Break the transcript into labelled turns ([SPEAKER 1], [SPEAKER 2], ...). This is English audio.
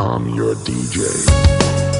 [SPEAKER 1] I'm your DJ.